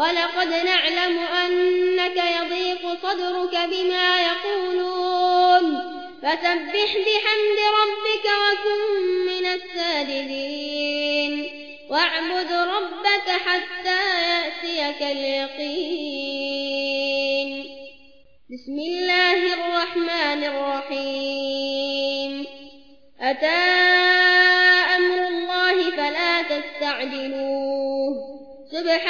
ولقد نعلم أنك يضيق صدرك بما يقولون. فسبح بحمد ربك وكن من الساجدين. واعبد ربك حتى يأتيك اليقين. بسم الله الرحمن الرحيم. أتى أمر الله فلا تستعجلوه. سبحانه